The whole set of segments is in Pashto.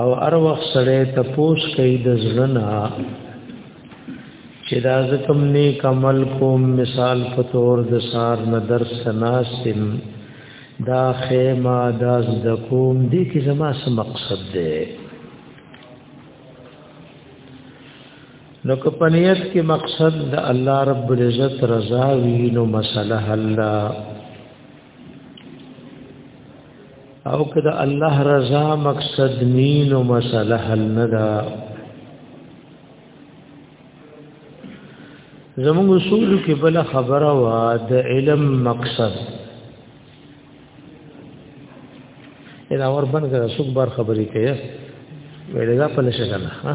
او ار وخت سره ته پوس کوي د ځلنا چې دا زکم نیک عمل کوم مثال په تور د سار نه در سناسم دا خیمه دا ز د کوم دې کې زما څه مقصد ده نو که پنیت کې مقصد د الله رب العزت رضا وی نو مسله الله او که د الله رضا مقصد نین او مسله حل نه ده زموږ اصول کې بل خبره وا د علم مقصد ادا اور بن کر سوق بار خبرې کوي ویلې دا په لشه کنه ها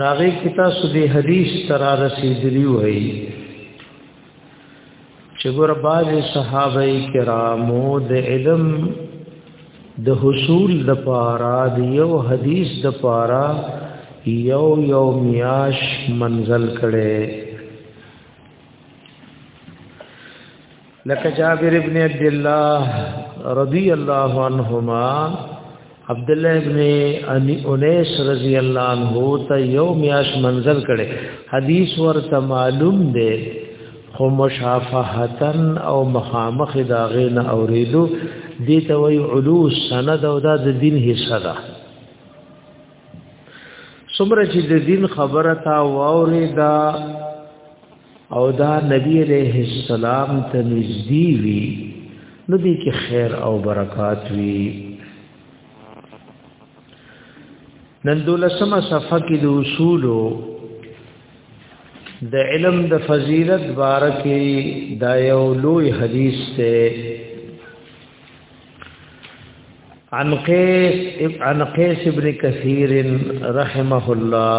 ناغي کتا سدي حدیث ترا رسیدلی وای چې ګور باز صحابه کرامو د علم د حصول د پارا د یو حدیث د پارا یو یو میاش منزل کړي لکه جابر ابن عبد الله رضی الله عنهما عبد الله ابن انی انیس رضی الله عنه ته یو میاش منزل کړي حدیث ورته معلوم دی خو مشافهتن او مخامخ داغه نه اوریدو دي ته وی علو سند او دا د دین حصہ ده څومره چې د دین خبره تا واوري دا او دا نبی علیہ السلام ته نږدې وي نو دې کې خیر او برکات وي نن دولسمه صفحه کې د اصولو د علم د فضیلت بارکه دا یو لوی حدیث ته عن قیس عن قیس ابن کثیر رحمه الله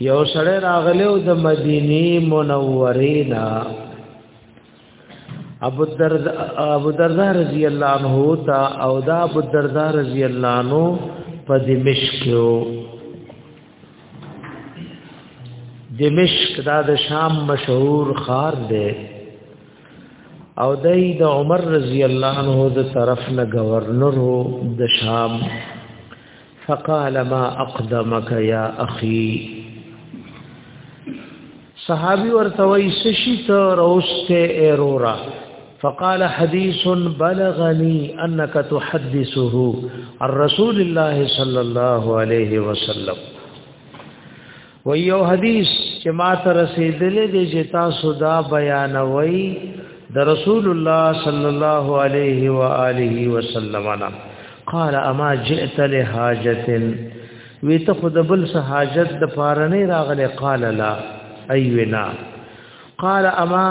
یو سړی راغلو د مدینه منوره نا ابو الدرداء ابو الدرداء رضی الله عنه تا او دا ابو الدرداء رضی الله عنه په دمشق کې دمشق دا د شام مشهور خار دی او دای د عمر رضی الله عنه د طرف نه گورنر د شام فقال ما اقدمك يا اخي صحابي ورته وای سشي ته روسته ایرورا فقال حديث بلغني انك تحدثه عن رسول الله صلى الله عليه وسلم و یو حدیث چې ما ته رسیدلې دې چې تاسو دا بیانوي د رسول الله صلی الله علیه و آله وسلم انا قال اما جئت لحاجت وی ته خود بل سه حاجت د پاره نه راغله قال لا ایونا قال اما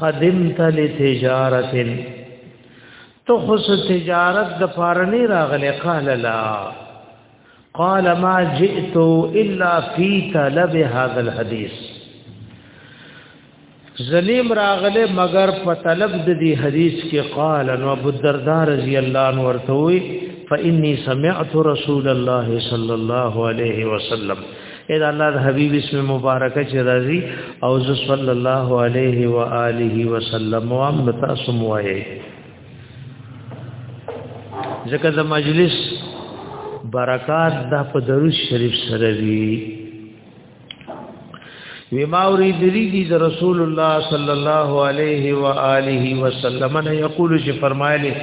قدمت لتجاره ته خو تجارت د پاره نه راغله قال لا قال ما جئت الا في طلب هذا الحديث زنیم راغله مگر په طلب د دې حدیث کې قال نو ابو الدرداء رضی الله عنه ورته وی فإني سمعت رسول الله صلى الله عليه وسلم اذا الله حبيب اسم مبارک چې راضي او صلى الله عليه واله وسلم وام تاسو موایي ځکه د مجلس برکات د په درود شریف سره وی وی ما اريد دي د رسول الله صلى الله عليه واله وسلم نه یقول چې فرمایلی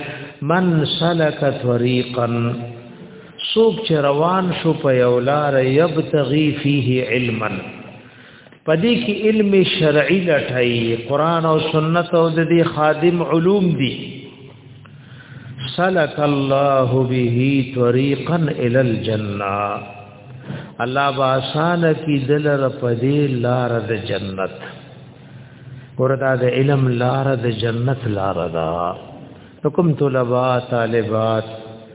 من سلك طريقا سوق چې روان شو په یو لار یبتغي فيه علما پدې کې علم شرعي لټای قران او سنت او د دې خادم علوم دي سلک الله به طريقا الى الجنه الله باسان کی دلر پدې لار د جنت وردا د علم لار د جنت لار دا حکم طلبات طالبات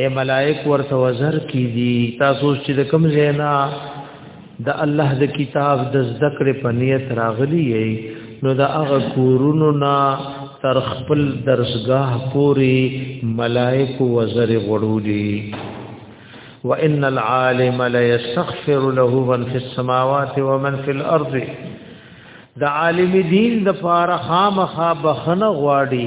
اے ملائک ورته وزر کی دي تاسو چې د کوم زینا د الله د کتاب د ذکر په نیت راغلی یې نو د هغه کورونو نا تر خپل درسگاه پوری ملائک وزر غړولي وان العالم لا يستغفر له من في السماوات ومن في الارض د عالم دین د فارخامخه بخنه غواړي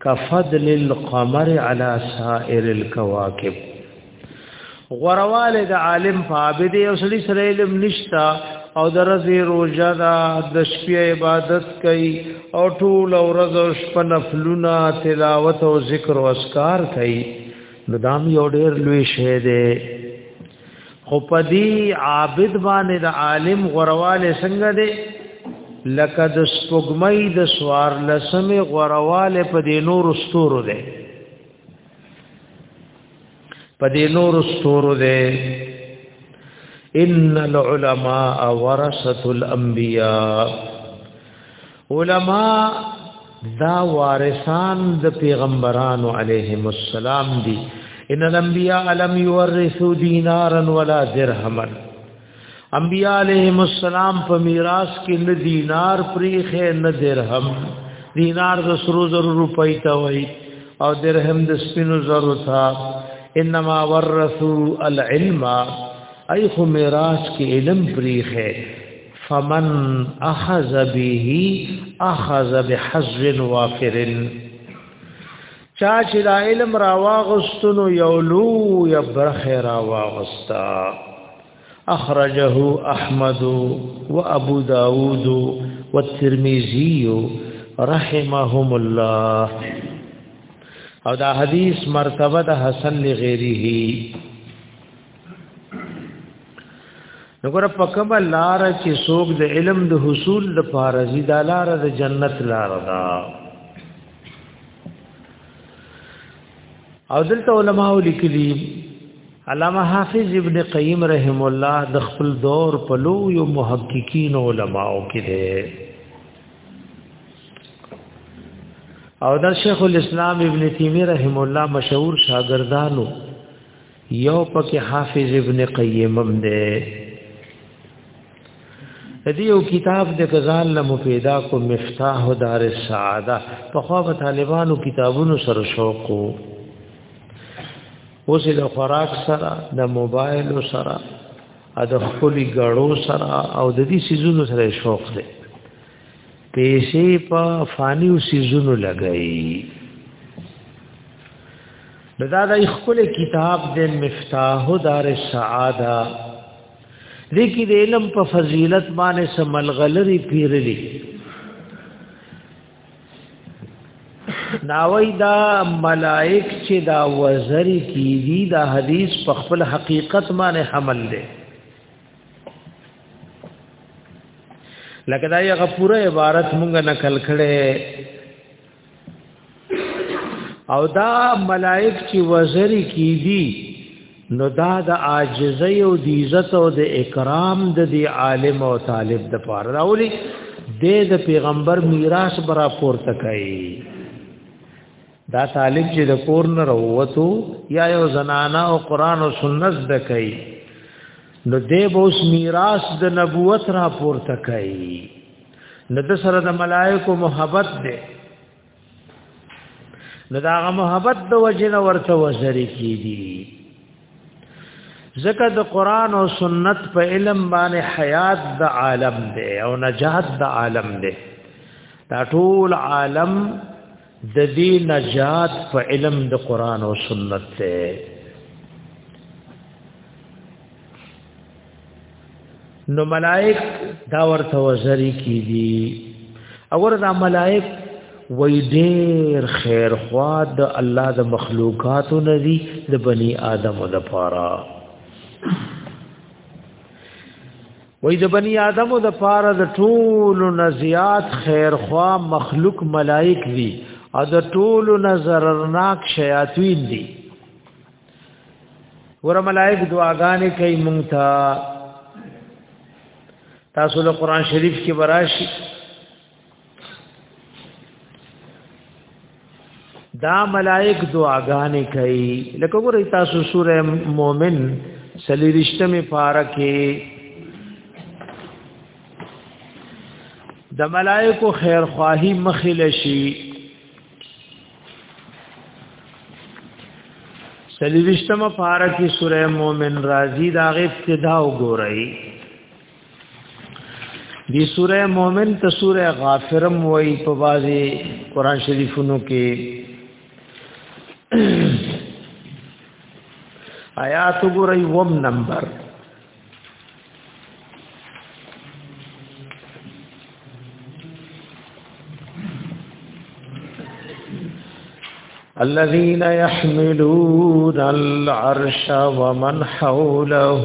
کفضل القمر على سائر الكواكب غرواله د عالم فابد او سړي سره علم نشتا او د ورځې روزه دا د شپې عبادت کوي او ټول ورځ او شپه نفلونه تلاوت او ذکر او اسکار کوي نو دام یو ډېر لوی شی دی خو پدی عابد باندې د عالم غرواله څنګه دی لکه د سپوږمۍ د سوار لسمه غرواله په دې نور ستورو دی په دې نور ستورو دی ان العلماء ورثه الانبیاء علما دا وارثان د پیغمبرانو علیهم السلام دي ان الانبیاء لم يورثوا دینارا ولا درهما انبیاء علیهم السلام په میراث کې نه دینار پریخه نه درهم دینار د سرو زرو روپۍ ته وای او درهم د سپینو زرو ته انما ورثو العلم ایخو میراث کې علم پریخه فمن اخذ به اخذ بحظ وافر چا چې دا علم را واغستنو یو لو یا برخه را واغستا اخرجه احمد و ابو داود و ترمذی رحمهم الله او دا حدیث مرتبه د حسن لغیره نګور په کوم لار چې څوک د علم د حصول د پاره زی د لار د جنت لار دا او دلته علما لیکلي علامه حافظ ابن قیم رحم الله د خپل دور په لو یو محققین علما او کې دي او د شیخ الاسلام ابن تیمیه رحم الله مشهور شاګردانو یو پکې حافظ ابن قیم هم دی دې یو کتاب د غزال لمو پیدا کو مفتاح دار السعاده په خو په طالبانو کتابونو سره شوق وو اوس د خوراک سره د موبایل سره د خپل غړو سره او د دې سيزونو سره شوق دی پیسې په فانی او سيزونو لګئی نو دا د خپل کتاب د مفتاح دار السعاده دې کې د علم په فضیلت باندې سملغلری پیرلی ناوی دا ملائک چې دا وزری کیږي دا حدیث په خپل حقیقت باندې حمل دی لکه دا یو پوره عبارت مونږ نه کل کړي او دا ملائک چې وزري کی دي نو دا د عاجزۍ او د عزت او د اکرام د دی عالم او طالب د پاره راولي د د پیغمبر میراث برا پورته کوي دا طالب چې د کور نه وروته یا یو زنانا او قران او سنت د کوي نو دې به اوس میراث د نبوت را پورته کوي نو د سره د ملائکو محبت ده نو دا غ محبت د وجه نه ورته وزري کیږي ځکه د قران او سنت په علم باندې حیات د عالم ده او نجات د عالم ده دا ټول عالم د دې نجات په علم د قران او سنت ته نو ملائک دا ورته وزری کی دي اور دا ملائک وای ډیر خیر خوا د الله د مخلوقاتو نه دي د بنی آدم لپاره وای د بنی آدمو د پاره د ټول نزیات خیر خوا مخلوق ملائک دي او د ټول نظرناک شیاطین دي ور ملائک دعاګانې کوي مونږ ته تاسو له قران شریف کې براشي دا ملائک دعاګانې کوي لکه ګورئ تاسو سوره مؤمن سلیریشتمه پارکه د ملائکو خیر خواهی مخله شي سلیریشتمه پارکه سوره مؤمن راضی دا غ ابتدا وګورئ دی سوره مومن ته سوره غافرم وای په بازي قران شریفونو کې آیات ګورئ وم نمبر الذين يحملون العرش ومن حوله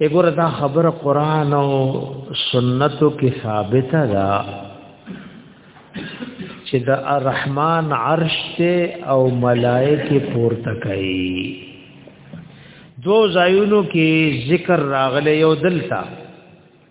وګوره دا خبره قران او سنتو کې ثابته ده چې د الرحمن عرش ته او ملائکه پورته کوي دو ځایونو کې ذکر راغلی یو دلته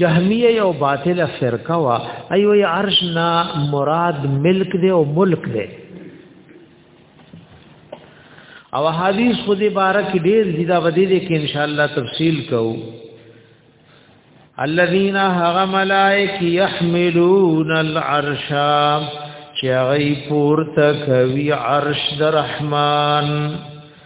جهمیه یو باطل فرقه وا ایو ای عرش نا مراد ملک دی او ملک دی او حدیث خو دې بارک ډیر زیاده ودی دي کې ان شاء الله تفصیل کوو الذين هغ ملائک يحملون العرش چغی پورته کوي عرش درحمان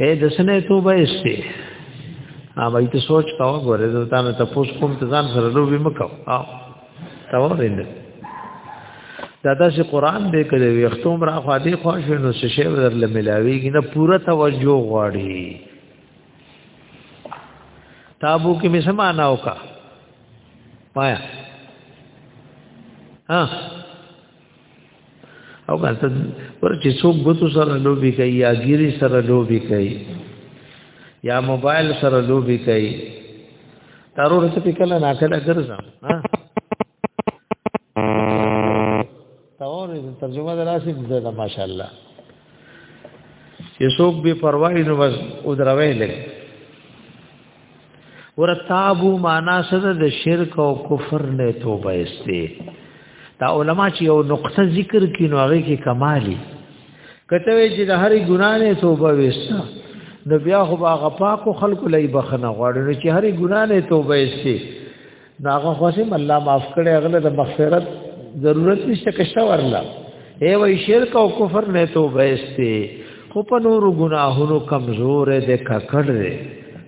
اے د سنې توبه استي ا وای ته سوچ کاوه غره د تا نه تاسو کوم ته ځان سره لوبي مکو او تا ورین دا داسې قران دې کړي وي ختم را خو دې خوښ نو څه شی ورل ملاويږي نه پوره توجه غواړي تابو کې مې سمانا وکا پایا ها او کله ورچې څوک غوتو سره لوبي کوي یا ګيري سره لوبي کوي یا موبایل سره لوبي کوي ترور څه په کله نه کله ګرځم ها تاور ترجمه دراسي ده ماشاءالله چې څوک به پروايي نو بس او دروي لګ ورتابو معنا سره د شرک او کفر نه توبه استي دا علما چې یو نقطه ذکر کینو هغه کې کمالي کته وی چې د هرې ګناه نه توبه وستا نو بیا خو هغه پاکو خلکو لای بخنه غواړي چې هرې ګناه نه توبه استي ناغه خوشم الله معاف کړي اغله د مغفرت ضرورت نشته کښته ورلا اے وای شرک او کفر نه توبه استي خو په نور ګناهونو کمزور دې ککړ دې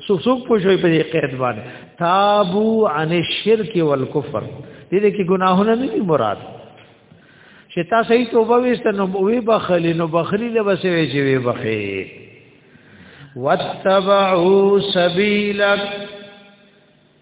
سو سو پوښوي په دې قید باندې تابو عن الشرك والكفر دې دې کې ګناهونه نه دي مراد چې تاسو یې توبه وست نو وی بخلی نو بخلی له بسې وی چې وی بخې واتبعوا سبيلك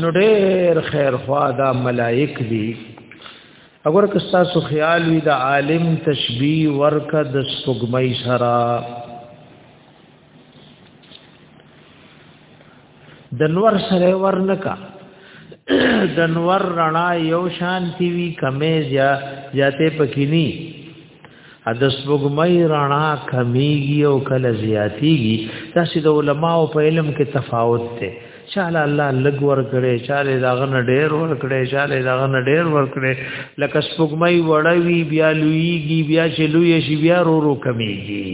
نو ډېر خیر خوا دا ملائک دي اگر که تاسو خیال وي دا عالم تشبیه ورکه د سپګمۍ سره د نور سره ورنکا د نور رڼا یو شانتی وی کمې زیا زیاته پکینی د سپوږمۍ رڼا کمیږي او کله زیاتیږي دا چې د علماو په علم کې تفاوت دی چاله الله لګ ور کړي چاله داغه نه ډېر ور کړي چاله داغه نه ډېر ور کړي لکه سپوږمۍ وړوي بیا لویږي بیا چې لوی شي بیا رو رو کمیږي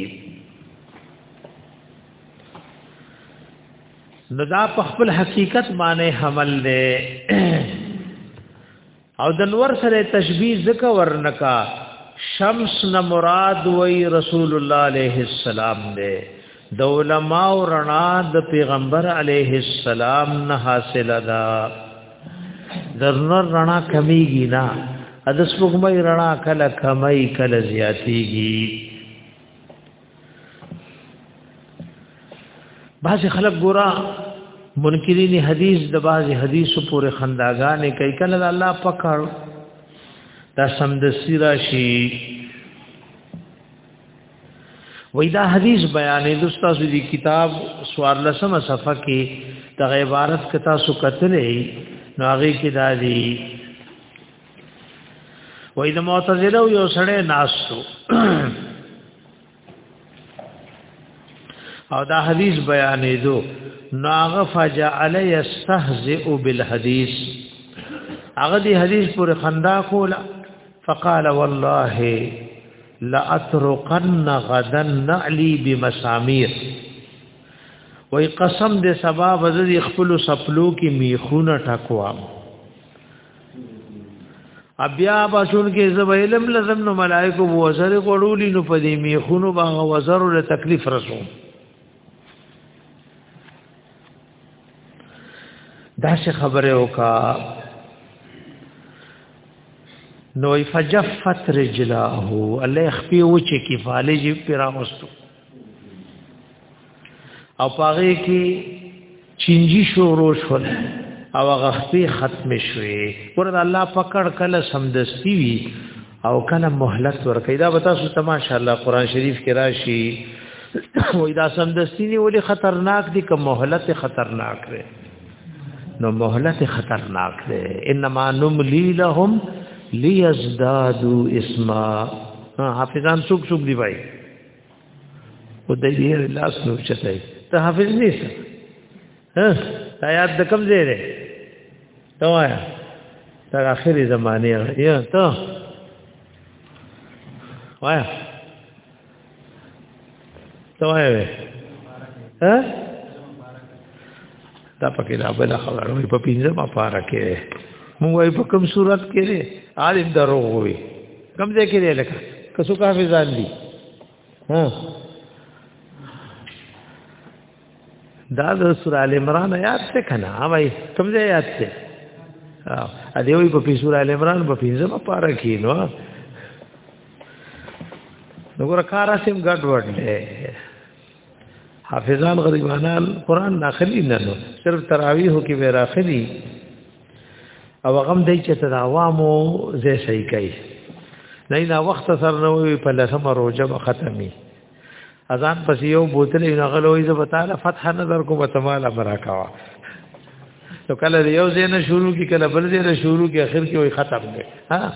نو دا په خپل حقیقت باندې حمل دی او د نور سره تشبیه زکه ورنکا شمس نه مراد وای رسول الله علیه السلام دی د علماء او رڼا د پیغمبر علیه السلام نه حاصل ده درنور رڼا کمیږي نه د سپوږمۍ رڼا کله کمای کله زیاتیږي بعض خلک ګورا منکرین حدیث د بعض حدیث پورې خنداګانې کوي کله الله پکړ دا سم د سیرا شي وای دا حدیث بیانې د استاد دی کتاب سوار لسمه صفحه کې د عبارت کتا سو کتلې نو هغه کې دا دی وای د معتزله یو سړی ناسو او دا حدیث بیانې دو ناغه فجعل یستهزئ بالحدیث هغه دی حدیث پر خندا کولا فقال والله لاترقن غدا نعلی بمسامیر وای قسم دې سبا وزدي خپل سپلو کې میخونه ټکوام بیا باسون کې زب علم لزم نو ملائکه وزر غړولې نو په دې میخونو باغ وزر له تکلیف رسو دا څه خبره وکا نو فجفت رجلاه الله خپي و چې کفالج پیراوستو او پاره کې چینجی شروع شول او غختی ختم شوي ورته الله پکړ کله سمدستی وی او کله مهلت ورکړي دا وتا سو تماشا الله قران شریف کې راشي وې دا سمدستی نه ولي خطرناک دي که مهلت خطرناک دی نو مهلت خطرناک دی انما نملی لهم ليزدادوا اسما حافظان سوق سوق دی بھائی او د دې لاس نو چته ته حافظ نه شه ها تا یاد د کوم ځای دی ته وایا تر اخري زمانه یا ته وایا ته وایا ها دا پکې دا بل خبره وي په پینځه ما پاره کې مونږ وای په کوم صورت کې لري عالم درو وي کوم ځای کې لري لکه کسو کافي ځان دي ها دا د سور ال عمران یاد څه کنه وای کوم ځای یاد څه ا دې وي په سور ال عمران په پینځه ما پاره کې نو نو ګور کارا سیم ګډ وډ حافظان غریبانان قران داخلي نه نو صرف تراویح کې به راخلي او غم دی چې تر عوامو زې صحیح کوي نه نه وخت سره نو په لسمه روزه به ختمي اذان پس یو بوتل نه غلوې زه وتعالى فتح نظر کوم تماله براکوا نو کله یو زینه شروع کی کله بل زینه شروع کی اخر کې وي ختم دی ها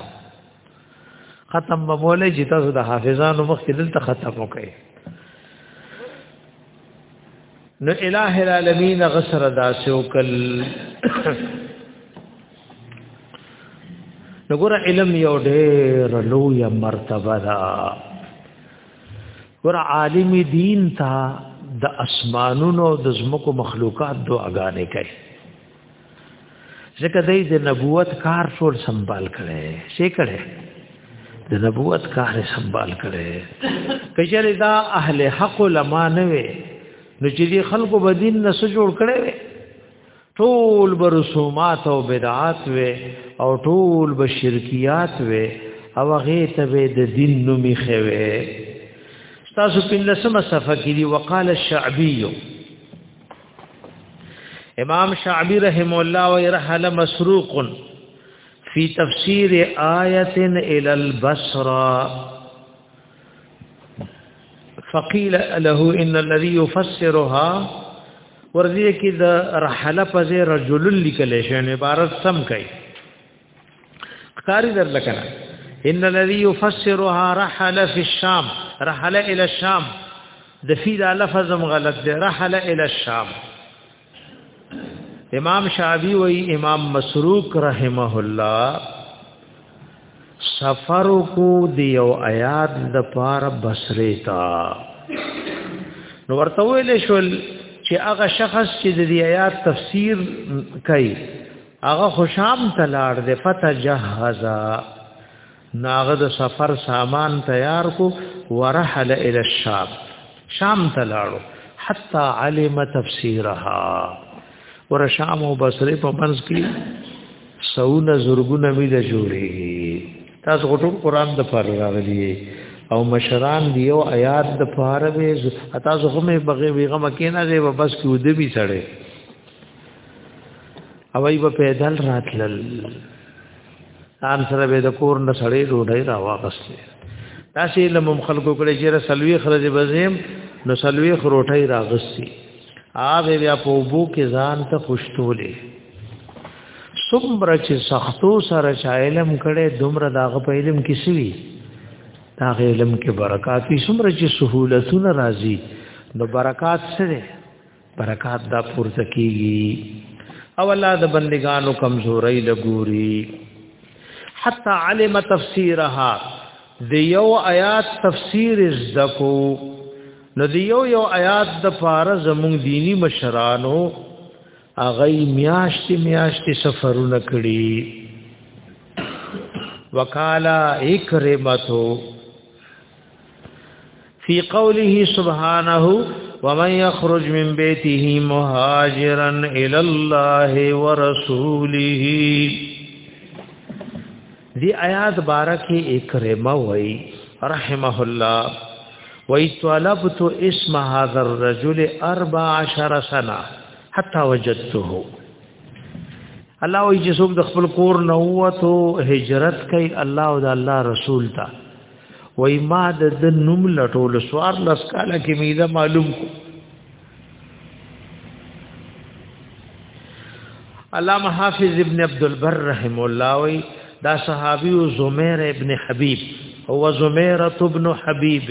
ختم به مولای چې تاسو د حافظانو مخ کې دلته ختم وکړي نو الہ العالمین غسر داسې وکل نو ګور علم یو ډېر لوی مرتبه ده ګور عالم دین ته د اسمانونو د زمکو مخلوقات دعاګانې کوي ځکه دای د نبوت کار ټول سنبال کړي شي کړي د نبوت کار سنبال کړي کچره دا اهل حق علما نه وي نو چې دي خلکو بدین نه جوړ کړي ټول به رسومات او بدعات وي او ټول به شرکیات وي او هغه ته به د دین نومي خوي تاسو په لسمه صفه کې دی وقال الشعبي امام شعبی رحم الله و يرحل مسروق فی تفسیر آیت الى البصرہ فقیل له ان الذي يفسرها ورځي کې د رحله په ځای رجل لیکل شوی عبارت سم کوي قاری در لکنه ان الذي يفسرها رحل في الشام رحل الى الشام د فی دا لفظ هم غلط دی رحل الى الشام امام شعبی و امام مسروق رحمه الله سفر کو دیو آیات د پار بصری تا نو ورته ویل شول چې هغه شخص چې د دې آیات تفسیر کوي هغه خوشام تلاړ دې فتجهزا ناغه د سفر سامان تیار کو ورحل الى الشام شام تلاړو حتا علم تفسیرها ور شام او بصره په منځ کې سونه زرګونه میله جوړي تاسو غوټو قران د فار راغلی او مشران دی یو آیات د فار به تاسو هم بغي بیغه مکینه دی بس کې ودی سړی او ای په پیدل راتلل ان سره به د کور نه سړې ډوډۍ را واغستې تاسې لمم خلکو کړي چې رسلوي خرج بزم نو سلوي خروټۍ را غسي آب بیا په وبو کې ځان ته خوشتولې څومره چې سختو سره چایلم کړي دومره داغه په علم کې سوي دا علم کې برکات وي څومره چې سہولتونه راځي نو برکات سره برکات دا پورته کیږي او الله د بندگانو کمزوري لګوري حتا علم تفسیرها د یو آیات تفسیر زکو نو د یو یو آیات د فار زمون دینی مشرانو اغی میاشت میاشت سفرونه کړی وکالا اکرمتو فی قوله سبحانه ومن يخرج من بيته مهاجرا الى الله ورسوله دی آیات بارکه اکرمه وای رحمه الله وای طلبت اسم هذا الرجل 14 سنه حتى وجدته الله وی چې څوک د خپل کور نه وته هجرت کوي الله او د الله رسول ته وای ما د د نوم لټول سوار لس کاله کې مې دا معلوم کو علامه حافظ ابن عبد البر رحم الله وای دا صحابي او زمير ابن حبيب هو زميره ابن حبيب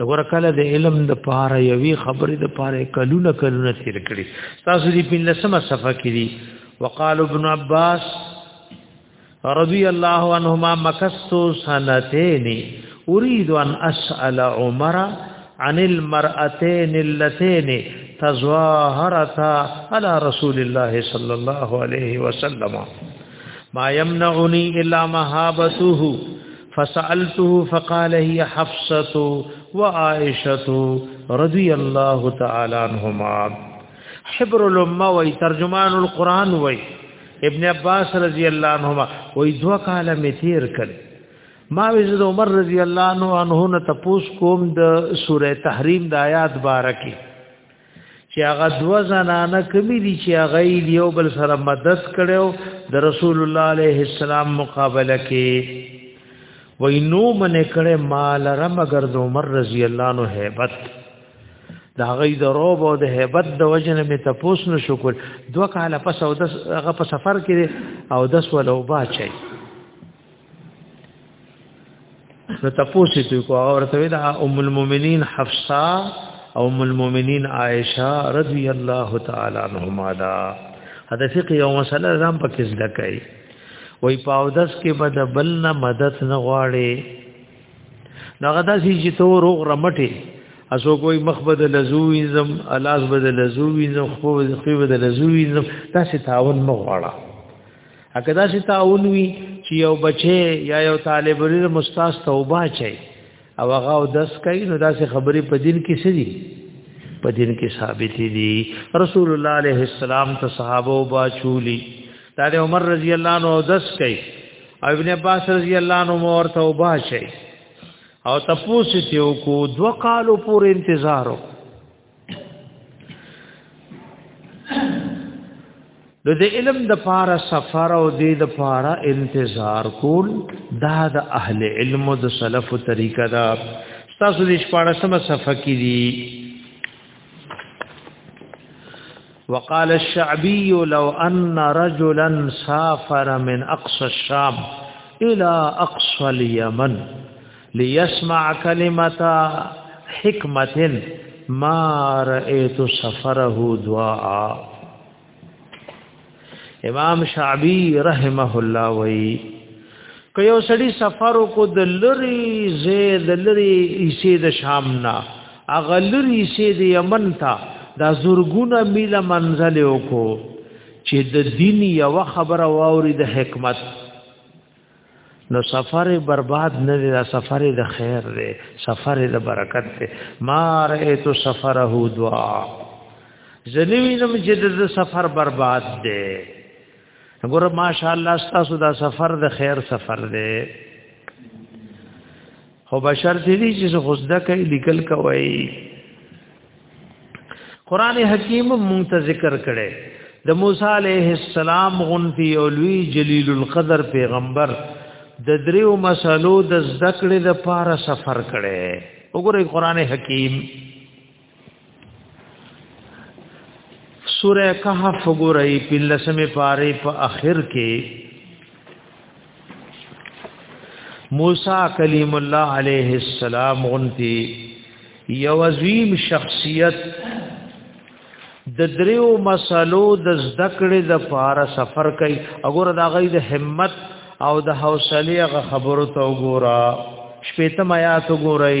وګوره کله د علم د پاره یوي خبرې د پاره کلونه کلونه تیر کړي تاسو دې په لسمه صفه کې دي وقال ابن عباس رضی الله عنهما مكثت سنتین اريد ان اسال عمر عن المرأتين اللتين تظاهرتا على رسول الله صلى الله عليه وسلم ما يمنعني الا مهابته فسالته فقال هي حفصه وعائشه رضي الله تعالى عنهما حبر الامه وترجمان القران وي ابن عباس رضی الله عنهما وای دوا کاله می تیر کړ ما وزد عمر رضی الله عنه انه نه تپوس کوم د سوره تحریم د آیات بارکی چې هغه دوا زنانه کمی دي چې هغه یو بل سره مدد کړو د رسول الله علیه السلام مقابله کې وای نو من کړه مال را مگر د عمر رضی الله عنه hebat دا غي د روب او د hebat د وجن می تپوس نو شکر دوه کاله پس او د هغه په سفر کې او د سولو باچي نو تپوس ته کو ورته دا ام المؤمنین حفصه او ام المؤمنین عائشه رضی الله تعالی عنهما دا دا فقه یو مسله زم پکې زده کوي وای پاودس کې بد بل نه مدد نه غواړي دا غدا سي چې تو روغ رمټه اسو کوئی مخ بدل لزوینزم الاس بدل لزوینزم خو خو بدل لزوینزم دا سي تعاون مو غواړه اګه دا سي تعاون وی چې یو بچي یا یو طالب لري مستاس توبه چي او هغه دس کوي نو دا سي خبري په دین کې سړي په دین کې ثابت دي رسول الله عليه السلام ته صحابه او باچولي دا د عمر رضی الله عنه او دس کوي او ابن عباس رضی الله عنه مور ته وبا شي او تاسو چې یو کو دو کالو پور انتظارو د دې علم د پاره سفر او دې د پاره انتظار کول دا د اهل علم او د سلف طریقه دا تاسو دې شپاره سم صفه کې دي وقال الشعبي لو ان رجلا سافر من اقصى الشام الى اقصى اليمن ليسمع كلمتا حکمتن ما رأيت سفره دعا امام شعبی رحمه الله وی که یو سړی سفر کو د لری زی د لری ایسه د شام نه اغلری ایسه د یمن ته دا زورګونه میله منزل وکړو چې د دین یو خبره واوري د حکمت نو سفر برباد نه دی دا سفر د خیر دی سفر د برکت دی ما رأیت سفره دعا زنوینم چې د سفر برباد دی ګور ماشاءالله تاسو دا سفر د خیر سفر دی خو بشر دې دي چې خصدا کوي لیکل کوي قران حکیم مونږ ته ذکر کړي د موسی علیه السلام غنتی اولوی جلیل القدر پیغمبر د دریو مسلو د ذکر د پاره سفر کړي وګورئ قران حکیم سوره کهف ګورئ په لسمه پاره په اخر کې موسی کلیم الله علیه السلام غنتی یو عظیم شخصیت د دریو مسلو د زده کړې د پاره سفر کوي وګوره دا غي د همت او د حوصله غ خبرو ته وګوره شپېتم آیات وګورئ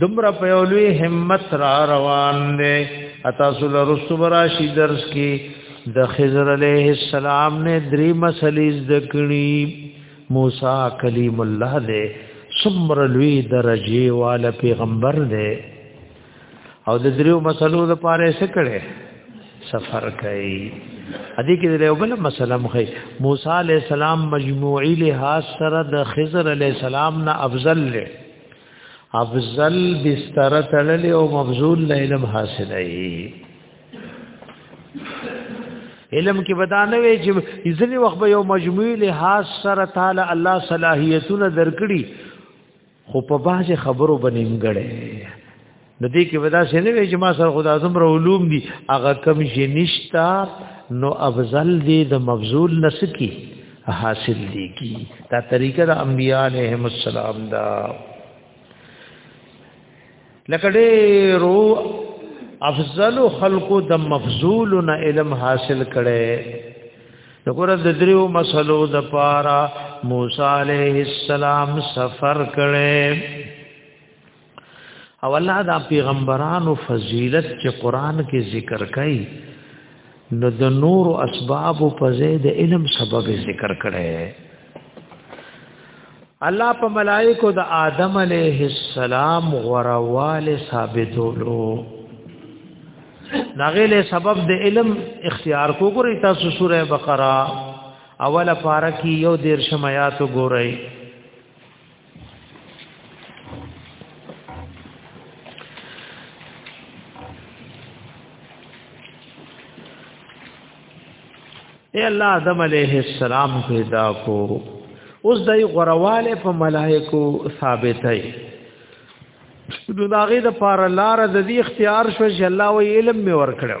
دمر په یو لوی همت را روان دی اتا سول رسو براشي درس کې د خضر علیه السلام نه درې مسلې زده کړې موسی کلیم الله دی څومره لوی درجه والا پیغمبر دی او د دریو مسلو د پاره څه کړي سفر کوي ادي کې د یو بل مسله مخې موسی عليه السلام مجموعي له سره د خضر عليه السلام نه افضل له افضل بستر تړلې او مفضول له علم حاصلې علم کې بدانه وي چې ځلې وخت به یو مجموعي له حاصل سره تعالی الله صلاحیتونه درکړي خو په باج خبرو بنیمګړې نو دې کې ودا سي نه وي چې ما سره خدا اعظم رو علوم دي هغه کم شي نشتا نو افضل دي د مبذول نسکی حاصل دي کی دا طریقه د انبیاء علیهم السلام دا لکه ډېر افضل خلقو د مفضول نه علم حاصل کړي وګوره د دریو مسلو د پاره موسی علیه السلام سفر کړي او الله دا پیغمبرانو فضیلت چې قران کې ذکر کړي نو د نور اسباب په ځای د علم سبب ذکر کړي الله په ملائکو د آدم علیه السلام غرواله ثابتولو ناغه له سبب د علم اختیار کو ګورئ تاسو سوره بقره اوله پارا کی یو دیر شمایات ګورئ اے الله آدم علیہ السلام پیدا کو اوس دای غرواله په ملائکو ثابتای نو داغه د پار لار د دې اختیار شو چې الله وی علم می ور کړو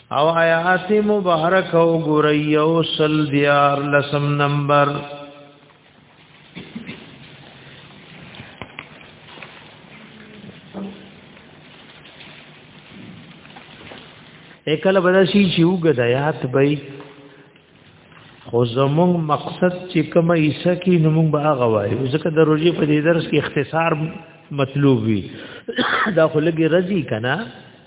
او آیات مبارک او ګوري او سل دیار لسم نمبر اکل بدشي چې وګد آیات به خو زموږ مقصد چې کومه ایسه کې نو موږ به هغه وایو ځکه د روزي په دې درس کې اختصار مطلوب وي دا خو لګي رضی کنا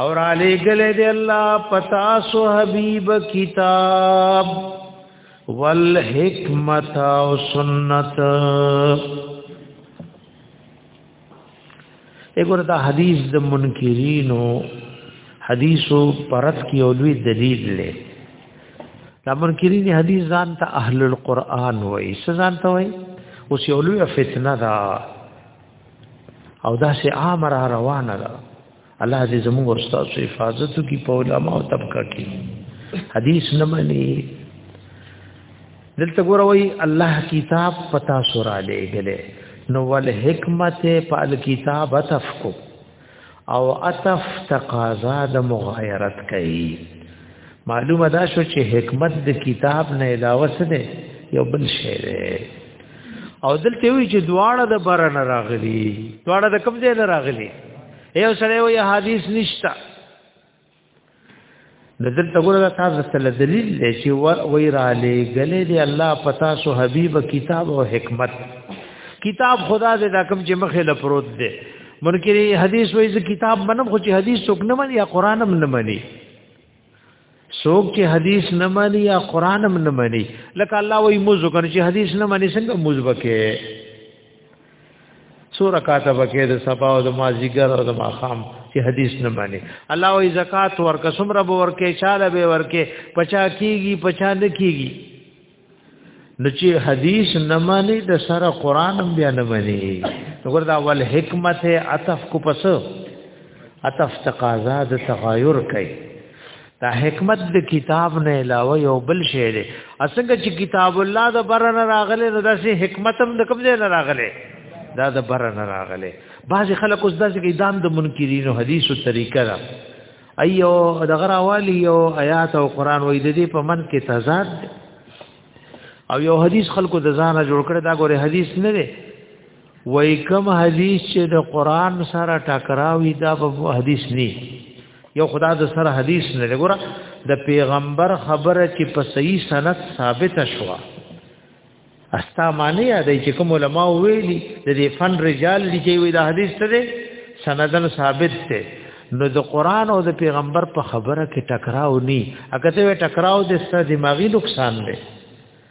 اور علی گلے دے اللہ پتا سو حبیب کتاب والحکمت او سنت اګور دا حدیث د منکرینو حدیثو پرت کی اولوی دلیل لے دا منکرین حدیث ځان ته اهل القرآن وای څه ځان ته وای اوس یو لوی فتنه ده او دا سه عام را روانه ده الله دې زموږ استاد سو حفاظت کی په علماء او طبقه کې حدیث نه مني دلته ګوروي الله کتاب پتا سورا لګلې نو ول حکمت په کتاب تفکو او عطف تقاضا د مغایرت کوي معلومه دا شو چې حکمت د کتاب نه علاوه څه دی یو بل شی دی او دلته وی چې دواړه د بر نه راغلي دواړه د کوم ځای نه راغلي یو سره وی حدیث نشتا د دلته ګوره دا تاسو سره دلیل دی چې ور وی را لېګلې دی الله پتا سو حبیب کتاب او حکمت کتاب خدا دې دا کوم چې مخې له پروت دی منکري حدیث وایي چې کتاب منم خو چې حدیث څوک نه مني یا قران هم نه مني څوک چې حدیث نه مني یا قران هم نه مني لکه الله وایي موږ کنه چې حدیث نه مني څنګه موږ وکړي څو رکعات پکې د سبا او د مازیګر او د ماخام چې حدیث نه مانی الله وی زکات ورکه سمره به ورکه چاله به ورکه پچا کیږي پچا نه کیږي نو چې حدیث نه مانی د سره قران هم بیا نه مانی وګور دا ول حکمت عطف کو پس عطف تقاضا د تغایر کوي دا حکمت د کتاب نه علاوه یو بل شی دی اسنګ چې کتاب الله د بر نه راغله نو داسې حکمت هم د کوم ځای نه راغله دا د بر نه راغله بعض خلک اوس داسې کې دام د منکرینو حدیثو طریقه ده ایو دغه راوالی یو آیات او قران وې د دې په من کې تضاد او یو حدیث خلکو د ځانه جوړ کړ دا ګوره حدیث نه دی وای کوم حدیث چې د قران سره ټکراوي دا به حدیث نه یو خدا د سره حدیث نه لګوره د پیغمبر خبره چې په صحیح سند ثابت شوه استا معنی یادې چې کوم علما ویلي د دې فن رجال دي چې وی دا حدیث ته ده سندن ثابت ده نو د قران او د پیغمبر په خبره کې ټکراو ني اګه ته ټکراو د ست دماغي نقصان دی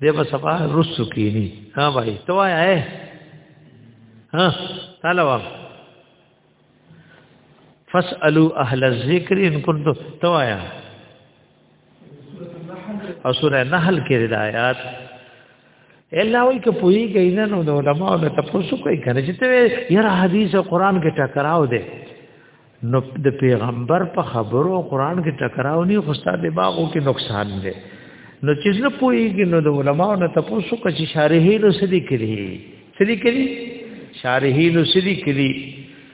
دی په سبا رسو کینی ها بھائی تو آیا ہے ها تعالی وا فاسالو اهل الذکر ان کنتم تو آیا او سورہ نحل کې ہدایات الله وی که پوی گئی نه نو د علماء نه تاسو کوي کنه چې ته یاره حدیث او قران کې ټکراو دی نو د پیغمبر په خبرو قران کې ټکراو نه خوستا د باغو کې نقصان دی نو چې نه پویږي نو د علماء نه تاسو کوي چې شارحین سدي کړي سدي کړي شارحین سدي کړي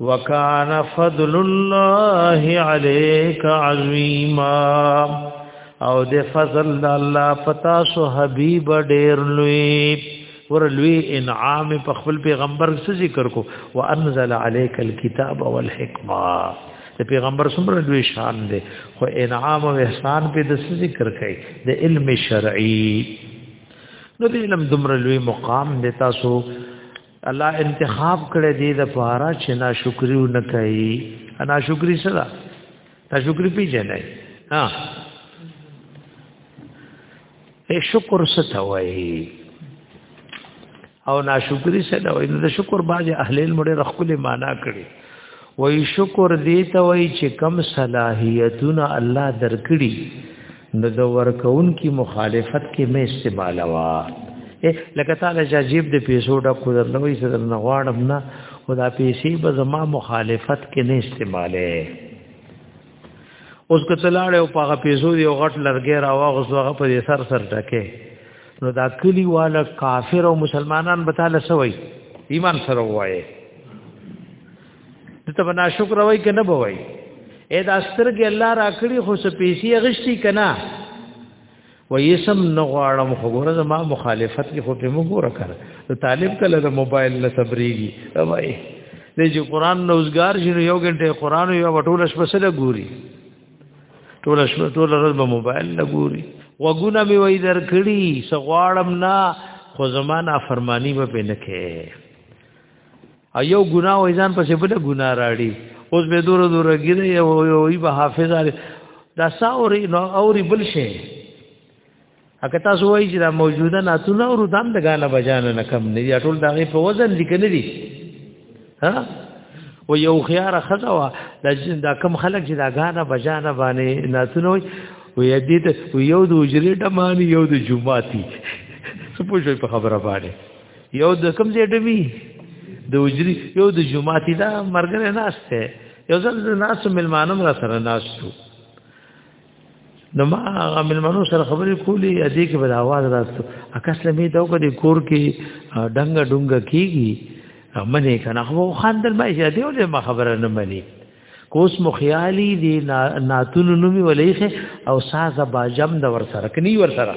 وکان فضل الله عليك عظيما او د فضل د الله پتا سو حبيب ډېر لوی ور لوی انعام په خپل پیغمبر څخه ذکر کو وانزل عليك الكتاب والحکمه د پیغمبر څومره لوی شان دی خو انعام او احسان په د ذکر کوي د علم شرعي نو د علم دومره لوی مقام دی تاسو الله انتخاب کړی دی د پاره چې ناشکری نه کوي انا شکری سره ناشکری پیژنې ها اے شکر ستوي او ناشکری سره وای نو د شکر باج اهل علم ډېر خپل معنا کړي وای شکر دی ته وای چې کم صلاحیتونه الله درکړي نو د ورکون کی مخالفت کې مې استعمال وا لکه تعالی جاجیب د پیسو د کو درنوي سره نه غواړم نه خدا پیسې به زما مخالفت کې نه استعماله اوس کتلاړ او پاغه پیسو دی او غټ لرګې را واغس وغه په سر سر ټکه نو دا کلی والا کافر او مسلمانان به تعالی سوي ایمان سره وایي د ته بنا شکر وای کنه بوای اې دا سترګې الله را کړی خو څه پیسې غشتي کنا و یسم نغواړم خو ګوره زما مخالفت کې خو په موږ ګوره کړ ته طالب کله د موبایل نه صبرېږي وای دې چې قران نوزګار شنو یو غنټه قران یو وټول شپه سره ګوري ټول شپه ټول ورځ په موبایل نه ګوري وګونه به وای در کړی سغواړم نه خو زمانہ فرمانی به نه کې ایو ګناه وای ځان پسې بل ګناه راړي اوس به دور دور ګیره یو یو ای به حافظ اره دا ساوري نو اوري بل شي اګه تاسو وایي چې دا موجوده ناتونه او دام د غانه بجانه نه کم نه یا ټول دغه په وزن لیکنه دي ها و یو خيار خزا وا دا کم خلک چې دا غانه بجانه باندې ناتونه وي و یدی ته یو د وجری ډمانی یو د جمعاتی څه پوښي په خبره باندې یو د کوم ځای ډمی د وجری یو د جمعاتی دا مرګ نه ناشته یو ځل د ناس ملمانم را سره ناشتو نو ما هغه ملمانو سره خبرې کولې ادي کې بل आवाज راستو اکاس لمې دا په دې کور کې ډنګ ډنګ کیږي منې کنه خو خاندل ما یې دی ولې ما خبره نه مني کوس مخیالی دی ناتونو نومی ولیخه او ساز باجم د ور سره کني ور سره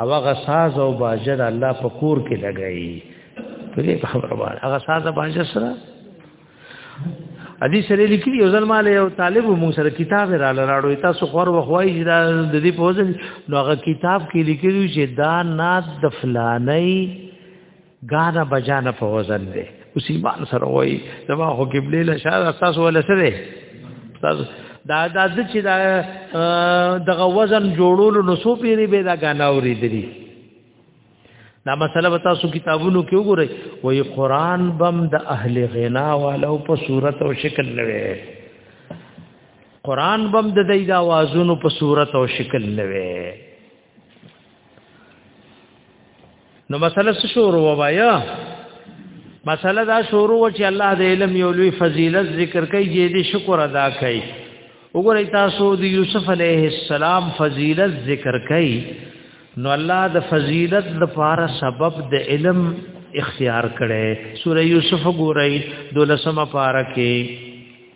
او هغه ساز او باجد الله په کور کې لګایي په دې خبره باندې هغه ساز باجد سره ادي سره لیکلی یو ځل مال یو طالب مو سره کتاب را لراړو تاسو خور وخوای چې دا د دې په وزن نو هغه کتاب کې لیکلی چې دا نات د فلانه غانا بجانا په وزن دی اوس ایمان سره وای زما خو قبله له شاده اساس ولا سره تاسو دا دا چې دا دغه وزن جوړولو نو سو پیری به دا غانا اوري دی دا مسله به تاسو کتابونو کې وګورئ وای قران بم د اهل غنا والو په صورت او شکل لوي قران بم د دې د اوازونو په صورت او شکل لوي نو مسله څه شروع وایا مسله دا شروع چې الله د علم یو لوی فضیلت ذکر کوي چې دې شکر ادا کوي وګورئ تاسو د یوسف علیه السلام فضیلت ذکر کوي نو الله د فضیلت د پاره سبب د علم اختیار کړي سوره یوسف ګورئ دولسمه پارا کې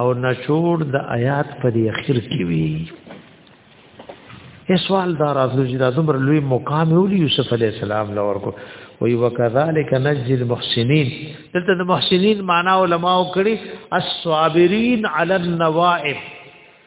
او نشور د آیات په دی اخر کې وی سوال دا راځي چې دا دومره لوی مقام ولي یوسف علی السلام لور کو وی وکذالک نجزی المحسنین دلته د محسنین معنا علماو کړي الصابرین علی النوائب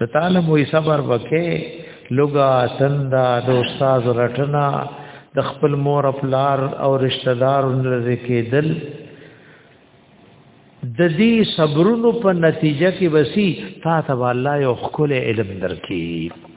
د طالب وې صبر وکې لوګا تندا د استاد رټنا د خپل مور افلار او رشتہ دار لری کېدل د دې صبرونو په نتیجه کې وسی تا ته الله یو خپل علم درکې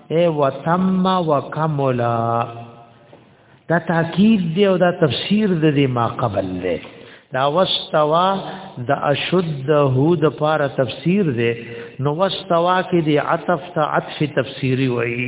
اے وتم وکملا دا تاکید دی او دا تفسیر د دې ما قبل دی دا واستوا د اشده د پاره تفسیر دی نو واستوا کې دی عطف ته عطف تفسیری وایي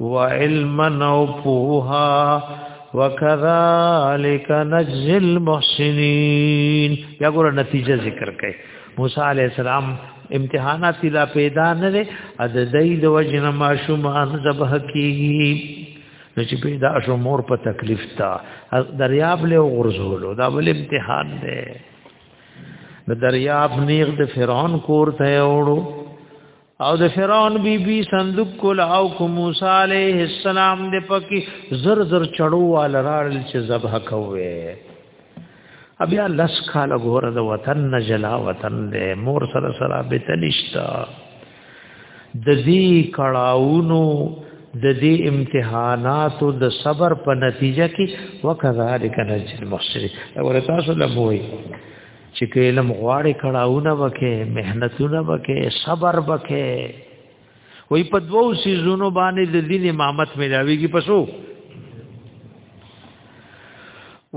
وعلما او پوها وكذلك نجزي المحسنين یا ګور نتیجه ذکر کړي موسی عليه السلام امتحانات لا پیدا نه دي د دې د وجنه ما شوم ان ذبح کیږي نو چې پیدا شو مور په تکلیف تا دریاب له غرزولو دا بل امتحان دی د دریاب نیغ د فرعون کور ته وړو او د فرعون بی بی صندوق کول او کو موسی علیہ السلام د پکی زر زر چړو وال رال چې ذبح کوي بیا لس کال غور د وطن نجلا وطن د مور سره سره به تنشتا د دې کړهونو د دې امتحاناتو د صبر په نتیجه کې وکذالک نجل محسن ورته تاسو لموي چې که علم غواړي کړهونه وکې مهنتونه وکې صبر وکې وای په دوو سيزونو باندې د دین امامت ملاويږي پسو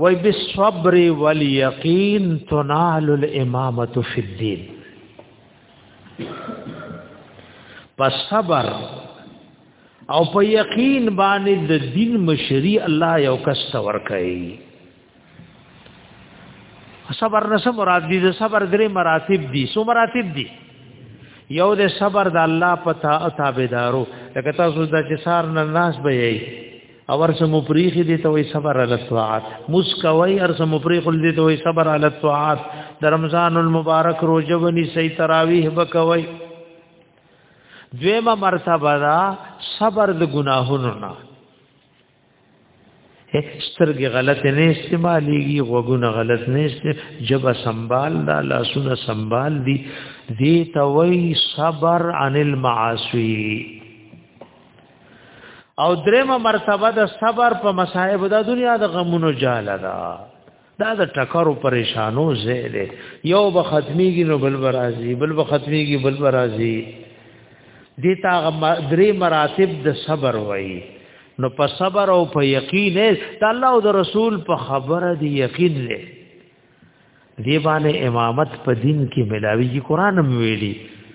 وای بالصبر واليقين تنال الامامه في الدين په صبر او په یقین باندې د دین مشری الله یو کس تور کوي صبر نه مراد دي د صبر درې مراتب دي سو مراتب دي یو د صبر د الله پتا او تابعدارو لکه تاسو د چسار نه ناس به یې او ورسه مپریخ دي ته وي صبر علی الطاعات مسکوي ارسه مپریخ دي ته وي صبر علی الطاعات د رمضان المبارک روزه ونی سي تراویح بکوي دویمه مرتبه دا صبر د ګناهونو نه سترګې غلط نه استعمالېږي غوګونه غلط نه است جبه سنبال دا لاسونه سنبال دي دې توي صبر عن المعاصي او درېمه مرتبه د صبر په مصائب د دنیا د غمونو جاله ده دا د ټکرو پریشانو زه دی یو به ختمیږي نو بل برازي بل به ختمیږي بل برازي دیتا درې مراتب د صبر وایي نو په صبر او په یقین د الله او د رسول په خبره دی یقین لې دی باندې امامت په دین کې ملاوي قرآن ویلي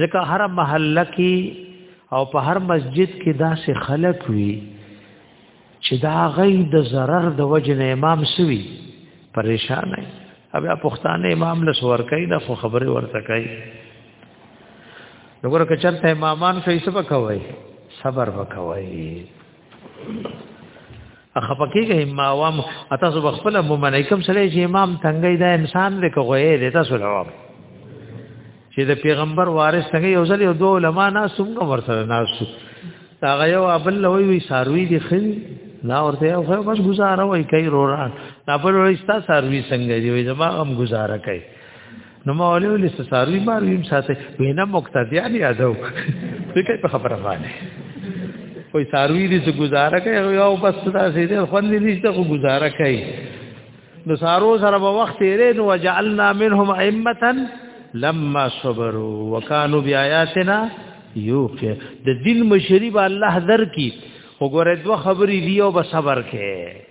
ځکه هر محله کې او په هر مسجد کې داسې خلک وي چې دا غي د zarar د وجنه امام سوي پریشان وي بیا پښتانه امام له سور کوي د خو خبره ورته کوي وګوره که چرته امامان شي څه وکوي صبر وکوي اخه پکې کې ما وام تاسو بخپل ممنیکم سره چې امام تنګي دا انسان دې کوی دې تاسو لواب چې د پیغمبر وارث څنګه یو ځل یو دوه علما نه څنګه ورسره ناسو هغه یو ابل لوي وی ساروي دي خل لا ورته یو خو بس گزاره وای کوي روران دا په ورستا ساروي څنګه دی وای زما هم گزاره کوي نو ما ولې ولې سساروي ما ویم ساته وینا مقتدیان یادو فکر په خبره باندې وای ساروي دې څه گزاره کوي یو بس دا سي دې خوند دې نشته خو گزاره کوي نو سارو سره په وخت یې نو وجعلنا منهم ائمه لما صبروا وكانوا بآياتنا يوقن د دین مشری به الله در کی وګوره دوه خبرې دی او به صبر کې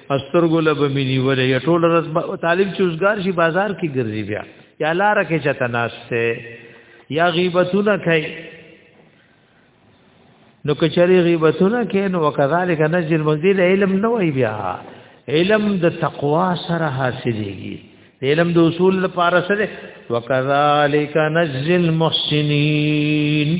استرګو لب مینی ولې ټول رس طالب چوزګار شي بازار کې ګرځي بیا یا لار کې چته ناشته یا غیبتونه کوي نو کچری غیبتونه کوي نو وکذالک نجل مزید علم نه وی بیا علم د تقوا سره حاصلېږي علم د اصول لپاره سره وکذالک نجل محسنین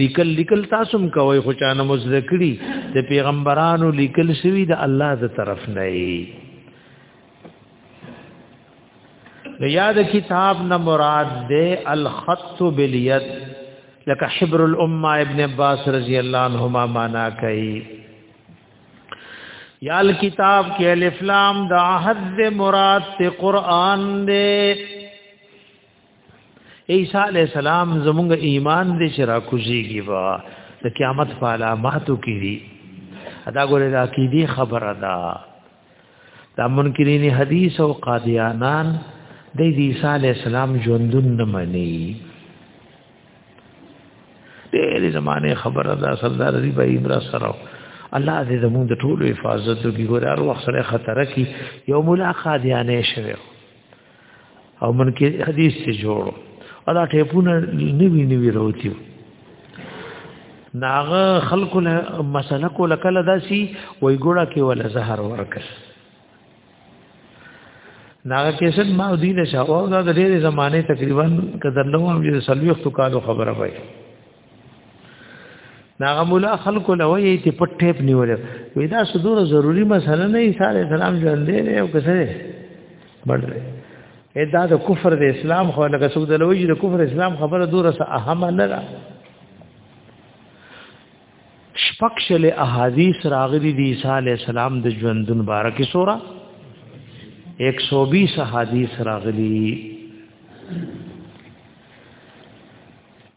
لیکل لیکل تاسو هم کوي خو چا نه مزل کړي د پیغمبرانو لیکل شوی د الله د طرف نه دی یاد کتاب نه مراد ده الخط بالید لکه حبر الامه ابن عباس رضی الله عنهما معنا کوي یا الکتاب کې الف لام د عهد مراد ته قران ده عیسی علی السلام زموږ ایمان دې چې را کوزيږي با د قیامت په علاماتو کې دي ادا ګوره دا کې دي خبره ده دا منکرین حدیث او قادیانان د عیسی علی السلام ژوندون نه مني ډېر زمانه خبره ده سردار علی بای عمران سره الله دې زموږ د ټولو حفاظت وکړي ګوره هر وخت سره خطر کې یو ملاقات یانه شوه او من کې حدیث سے جوړو ادا ټیپونه نوی نوی راوتیو ناغه خلکو له مسله کو لکله داسي وای ګوړه کې ولا زهر ورکړ ناغه کیسد ما دینه شاو دا د ډېر زمانه تقریبا کدن نو هم د سلوي وخت کالو خبره وای ناغه مولا خلق لوي ته په ټیپ نیول وې دا صدور ضروری مسله نه عیسی علی السلام ژوند دی او کسره بڑره اې دا د کفر د اسلام خو لکه څوک د لوي د کفر اسلام خبره دوره سه اهمه نه ده شپکشل احادیث راغلي د عیسی علی السلام د ژوند مبارکه سوره 120 احادیث راغلي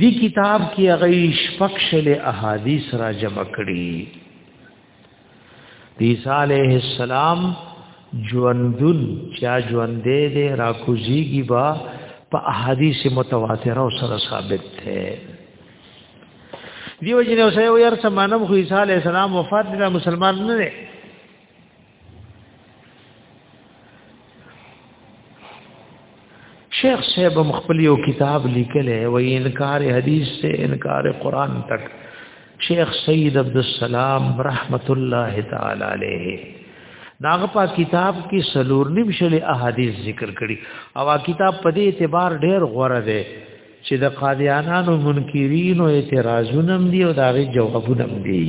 دی کتاب کې هغه شپږشل احادیث را جمع کړي دی صالح السلام ژوندون چا ژوندې دې را کوزيږي با په احادیث متواتره او سره ثابت ده دیو جن اوسه یو یار سمانم خو عیسی علی السلام وفات دي مسلمان نه شیخ صاحب هم خپل یو کتاب لیکلی و انکار حدیث سے انکار قرآن تک شیخ سید عبد السلام رحمت الله تعالی علیه داغه په کتاب کې سلور نیم شلې احادیث ذکر کړي او کتاب په دې اعتبار ډېر غوړه دی چې د قادیانانو منکرینو اعتراضونه هم دي او داغه جوابونه هم دي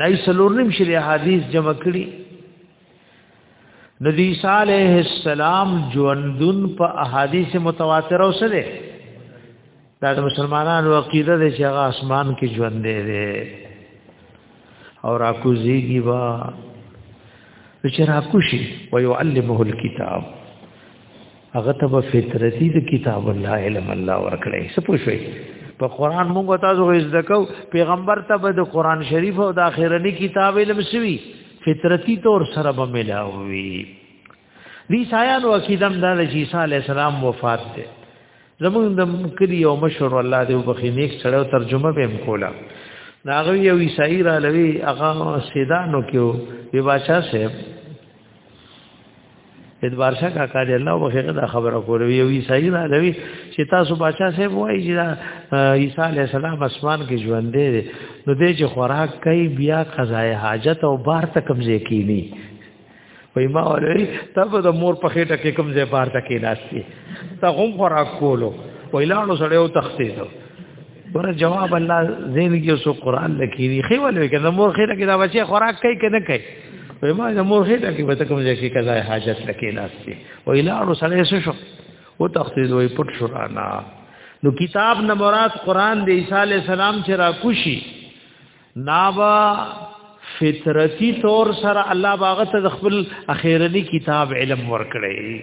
دای سلور نیم شری حدیث جمع کړي نبی صالح السلام ژوندون په احادیث متواتر او سره دا د مسلمانانو عقیده ده چې هغه اسمان کې ژوند دی او راکوزیږي وا چې راکوشي او يعلمه الكتاب هغه ته به فطرتي د کتاب الله علم الله ورکړي څه پوښوي په قران موږ تاسو هیڅ دکو پیغمبر ته به د قران شریف او د اخرنی کتاب علم شوي فطرتي تور سره به ملاوي دي سایان او عقیدم د عیسی علی السلام وفات ده زمونږ د کلی او مشر الله دی وبخي نیک سره ترجمه به هم کولا ناغوی یو عیسی را لوي هغه سیدانو کې وی بادشاہ صاحب ادوار شاه کاکا دې الله وبخښه دا خبره کوله وی وی صحیح را لوي چې تاسو بچا صاحب وایي چې عیسی علی السلام اسمان کې ژوند دی نو دې چې خوراک کوي بیا قضای حاجت او بار ته کمزې کینی وای ما ولې تب د مور په خېټه کې کمزې بار ته کې ناشتي تا هم خوراک کولو ویلانو سره یو تختې ور جواب الله زین کې اوس قران لکېږي خې ولې کنه مور خې لکه دا بچي خوراک کوي کنه کوي وای ما د مور خې لکه به تکم ځای کې قضا حاجت لکې ناشتي او الهو سره څه شو او تخصیص وای پټ شو رانا نو کتاب نه مراد قران د عیسی علی السلام چې را کوشي ناوا فطرتی طور سره الله باغ ته خپل اخیرنی کتاب علم ورکړي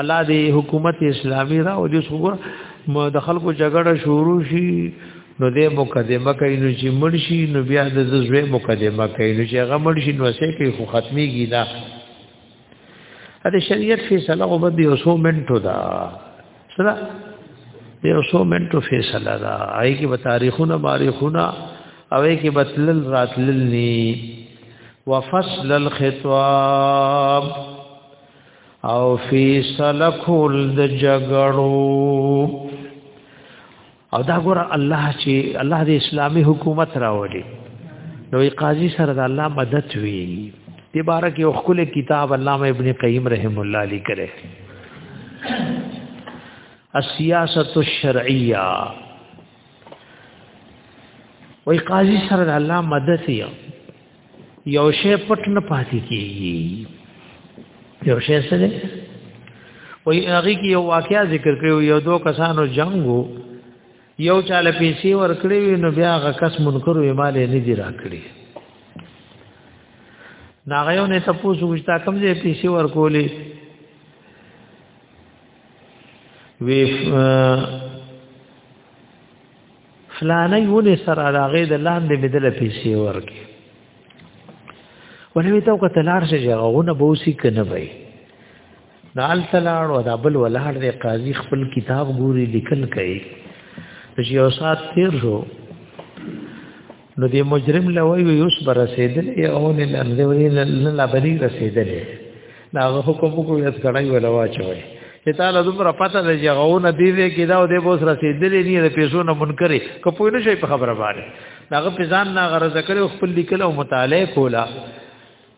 الله دې حکومت اسلامي را او دې څوګر د خلکو جګړه شروع شي نو دې مقدمه کوي نو چې مرشي نو بیا د زوی مقدمه کوي نو چې هغه مرشي نو سه کوي خو ختميږي نه اته شریعت فیصله او بده اوسو منټو دا سره دې اوسو منټو فیصله دا آی کې به تاریخونه باریخونه او کې بتلل راتلل ني وفصل الخطاب او فی سلکول د جګړو او دا ګور الله چې الله د اسلامی حکومت راوړي نو قاضي سره د الله مدد وی دی بارک یو خپل کتاب علامه ابن قیم رحم الله علی کړه السیاست الشرعیه وای قاضي سره د الله مدد یې یو شی پټ نه پاتې کیږي یو شی سره وای هغه کې یو واقعیا ذکر کړو یو دوه کسانو جنگو یو چاله پیسې ورکړې نو بیا هغه کس منکر یې مال نه دی راکړي ناغیو نه تاسو وښتا کوم ځای پیسې ورکولې وی فلانه یونه سره راغې د لاندې مدله پیسې ورکې ولې ته کو تلار شي غوونه بوسي کنه وای دال تلاړ او دا بل ولاړ دی قاضي خپل کتاب ګوري لیکل کوي چې یو سات تیر شو نو دې مجرم لوي وي اوس بر رسیدل او نه لاندې ولې نه لا بری رسیدل دا حکم کو یې کړای ولا واچوي چې تعالی دومره پته ده چې غوونه دی وی کې دا او دې بوس رسیدل نه د پیسو نه منکرې کپوی نه شي په خبره باندې داغه پېزان نه غرض کړو خپل لیکل او مطالعه کولا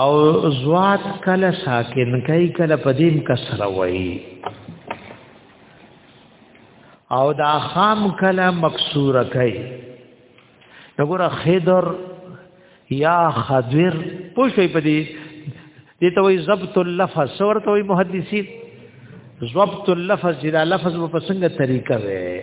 او زوات کله ساکن کوي کله پدیم کسر وایي او دا خام کله مکسور کوي وګوره خضر یا خضر پوښي پدی دي ته وي ضبط اللفظ سور ته وي محدثین ضبط اللفظ دا لفظ په څنګه طریقه وي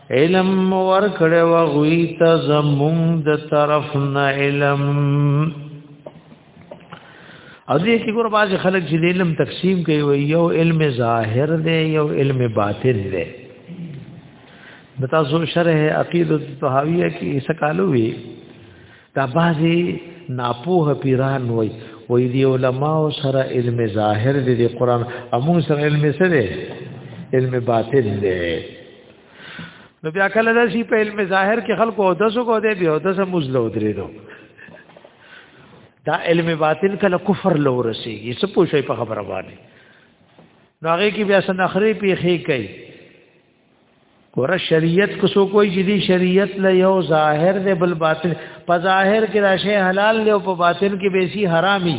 علم ور کړه و غوی ته زمون د طرف نه علم او دې کې ګور باز خلک چې علم تقسیم کوي وي یو علم ظاهر دی یو علم باطن دی بتا سو شرح عقیدۃ الطحاویہ کې سکالو وی دا بازي ناپوه پیران وای وای دی علماء سره علم ظاهر دی قرآن امو سره علم سره علم باطن دی نو بیا کله دا شي په علم ظاهر کې خلکو او دسو کو دی بیا دسه مزله ودرې دو دا علم باطن کله کفر لو رسیږي څه پوښي په خبره باندې نو هغه کې بیا سنخري پیخي کوي ګوره شریعت کو سو کوئی جدي شریعت له یو ظاهر دی بل باطن په ظاهر کې راشه حلال دی او په باطن کې بیسي حرامي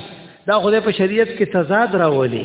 دا خو په شریعت کې تضاد راولي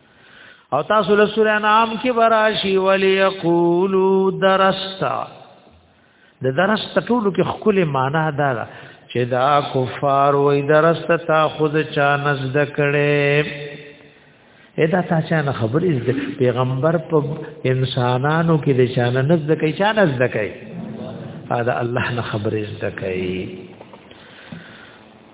او تاسو له سورې انعام کې براشي وليقولوا درستا د درس ټولو کې خپل معنا دا ده چې دا کفار وې درس ته تا خود چا نزد کړي ادا تا چا نه خبرې د پیغمبر په انسانانو کې د چا نه نزد کوي چا نزد کوي دا الله نه خبرې زده کوي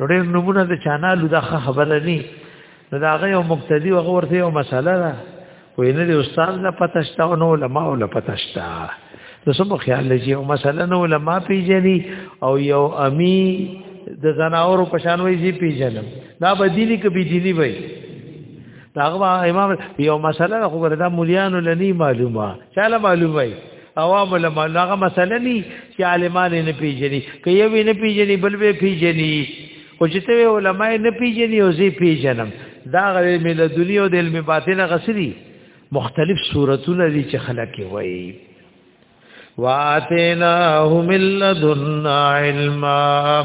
نو ډېر نمونه د چانالو دا خبره نه نو دا غي او مقتدی او ورته یو مسله ده وې نه د استاد نه پته شته او نو علماء له پته شته نو سم خیال لږي او مسله نو علماء پیژني او یو امی د زناور په شان وې زی پیژنم دا بدیلی کې بدیلی وای دا هغه امام یو مسله خو ورته مليانو لنی معلومه چاله معلومه عوام علماء هغه مسله ني چې عالمان نه پیژني که یو نه پیژني بل به پیژني او چې ته علماء نه پیژني او زی پیژنم دا غوې مې د دنیا او د علم باطن غسري مختلف صورتونه دي چې خلک وایي واتیناهم لدنا علما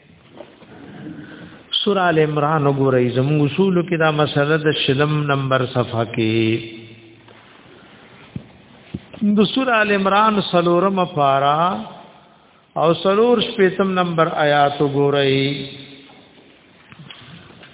سورہ ال عمران وګورئ زموږ اصول کې دا مسله د شلم نمبر صفحه کې د سورہ ال عمران سلورم پارا او سلور شپیتم نمبر آیات وګورئ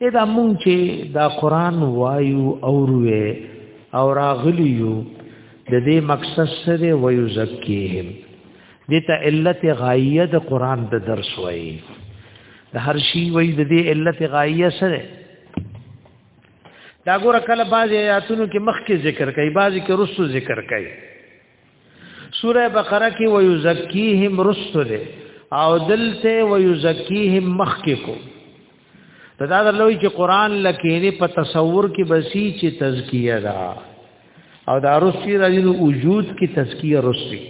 دا مونږ چې دا قران وایو او روې او راغلیو د دې مقصد سره وایو زکیهم دې ته علت غایه د قران د درس وایي د هر شی وایي د دې علت غایه سره دا ګور کله باز آیاتونو کې مخکې ذکر کوي باز کې رسو ذکر کوي سوره بقره کې ويزکیهم رسل او دلته ويزکیهم مخکې کو دا دا لوی چې قران لکېنه په تصور کې بسی چې تزکیه دا او دا رسی راځي وجود کې تزکیه رسی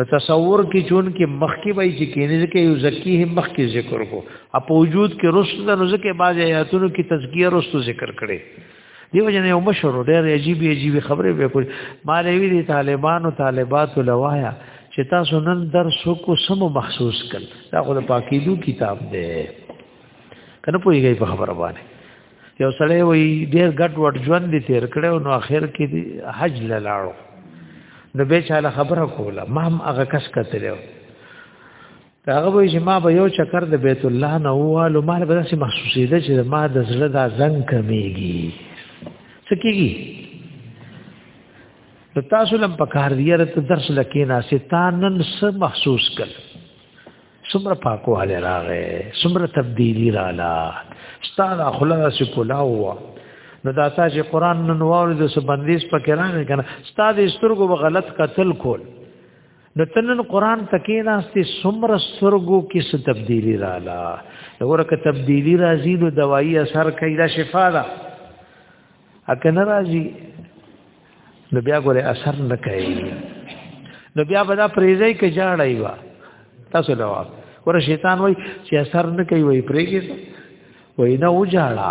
د تصور کې چون کې مخکې وای چې کېنه کې یو زکیه مخکې ذکر کو اپ وجود کې رسل د نو ځکه باز آیاتونو کې تزکیه رسو ذکر کړي دیو جن یو مشر ډېر عجیب عجیب خبره وکړي مالې وی دي طالبانو طالبات لوایا چې تاسو نن درس کو سم محسوس کړ دا خو د پاکیدو کتاب دی کنه پوهیږي په خبره باندې یو سړی وی ډېر ګډ وډ ژوند دي تیر کړو نو اخر کې حج لاړو نو به چاله خبره کوله ما هم هغه کس کتلو هغه وایي چې ما به یو چکر د بیت الله نه ووالو ما به داسې محسوسېده چې ما د زړه دا زنګ کمیږي څه کېږي نو تاسو لم په کار دی رت درس لکې ناسې تا نن څه محسوس کړ څومره پاکواله راغې څومره تبدیلی رااله ستاره خلاص سې کولاوه نو دا تا چې قران نن واره د سبندیس پکې راغی کنه ستاسو سترګو به غلط قتل کول د تنن قران تکې ناشته سمر سرګو کې څه تبدیلی رااله وګوره که تبدیلی راځي نو دوايي اثر کوي دا شفا ده اګه نه راځي نو بیا ګوره اثر نه کوي نو بیا به دا پریزي کې جاړای وا تاسو دا ور شیطان وای چې اثر نه کوي وای پریږي وای نه وجاړه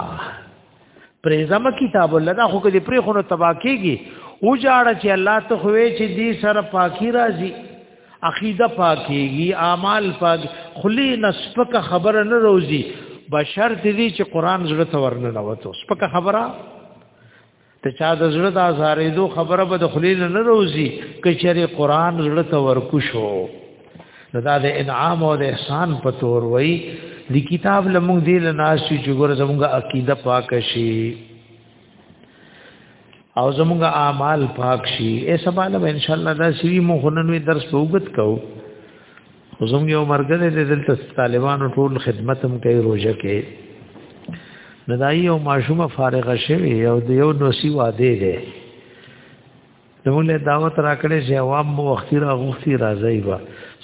پرې زما کتاب الله دا خو کې پرې خونو تبا کېږي او جاړه چې الله ته خوې چې دې سره پاکي راځي عقیده پاکيږي اعمال پاک خلی نسپک خبر نه روزي بشر دې چې قران زړه ته ورنه نوته سپک خبره ته چا د زړه د ازارې دو خبره به د خلی نه روزي کچره قران زړه ته ورکو شو نو دا د انعام او د احسان په تور وای دی کتاب لمونږ دی لناشي چې ګور زمونږه عقیده پاک شي او زمونږه اعمال پاک شي ای سباله ان شاء الله دا سی مو خننوي درس وګت کو زمونږ یو مرګه دې دلته طالبانو ټول خدمت هم کوي روزه کې ندای او ماشومه فارغه شوی او د یو نوسی واده دی دموږ دعوت راکړې چې عوام مو وختي راغوښتي راځي با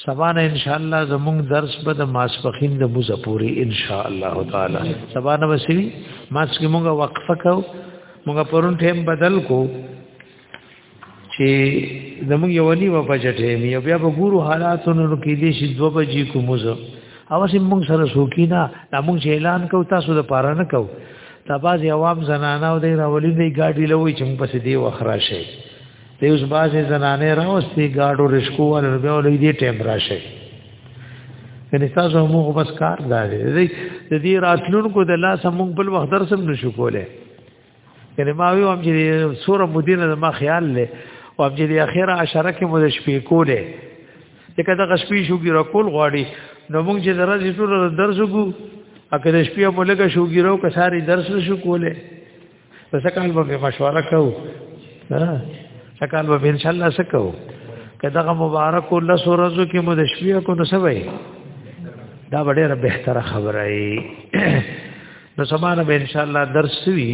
سبا نه ان شاء الله زموږ درس به د ماسپخین د موزه پوری ان شاء الله تعالی سبا نه وسی ماسکه موږ وقفه کو موږ پرون ټیم بدل کو چې زموږ یو ونی و بجټه می بیا به ګورو حالاتونو کې دې شي دو بجې کو موزه او سم موږ سره سوکینا موږ اعلان کو تاسو د پاره نه کو دا باز عوام زنانه او دی راولی دی گاډی لوی چې موږ پسې دی وخرا شي دی اوس باز زنانه راوستي گاډو رشکو ول به ولې دی ټیم راشي یعنی تاسو موږ بس کار داري دی د دې راتلونکو د لاس موږ بل وخت درسم نشو کوله یعنی ما وی هم چې سوره مدینه ما خیال له او هم چې اخیره عشره کې مو د شپې کوله دغه د غشپی شوګي رکول غواړي نو موږ چې درځي ټول درس وګو اګه د شپې په لګه شوګي راو کساري درس شو کوله پس کال به مشوره کوو ها سکال به ان شاء الله سکو کداغه مبارک الله سورزو کې مو د شپې کو نو سوي دا ډېره بهتره خبره ای نو سمانه به ان شاء الله درس وی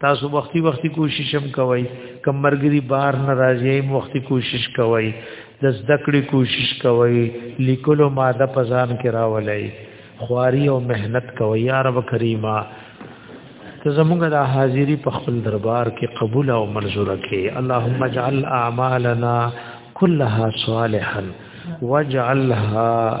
تاسو وختي وختي کوشش هم کوئ کم مرګري بار ناراضي هم وختي کوشش کوئ د زده کړې کوشش کوئ لیکلو ماده پزان کې راولئ خواري او مهنت کوئ یا رب کریمه ته زمونږ د حاضری په خپل دربار کې قبول او منزور کړي اللهم اجعل اعمالنا كلها صالحا واجعلها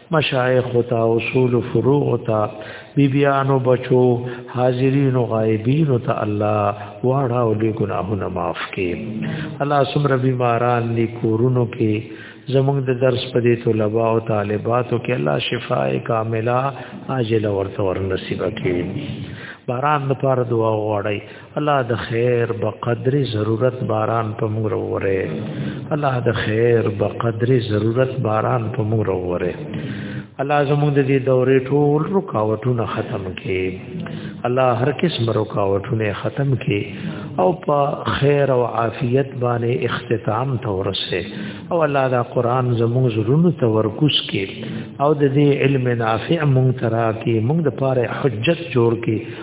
مشایخ او تا اصول فروع او تا بیبیانو بچو حاضرین او غایبین او تا الله واړه او دې ګناهونه معاف کړي الله سمره بیماران دې کورونو کې زمونږ د درس په دې طلباء او طالباتو کې الله شفاء کامله عاجله ورته ور نصیب کړي باران لپاره دعا وغواړي الله د خیر په قدر ضرورت باران په موږ وروره الله د خیر په قدر ضرورت باران په موږ وروره الله زموږ د دې دورې ټول رکاوټونه ختم کړي الله هر قسم رکاوټونه ختم کړي او په خیر او عافیت باندې اختتام ته ورسه او الله دا قران زموږ زړونو ته ورکوس کړي او د دې علم نافع مونږ ترا کې مونږ د پاره حجت جوړ کړي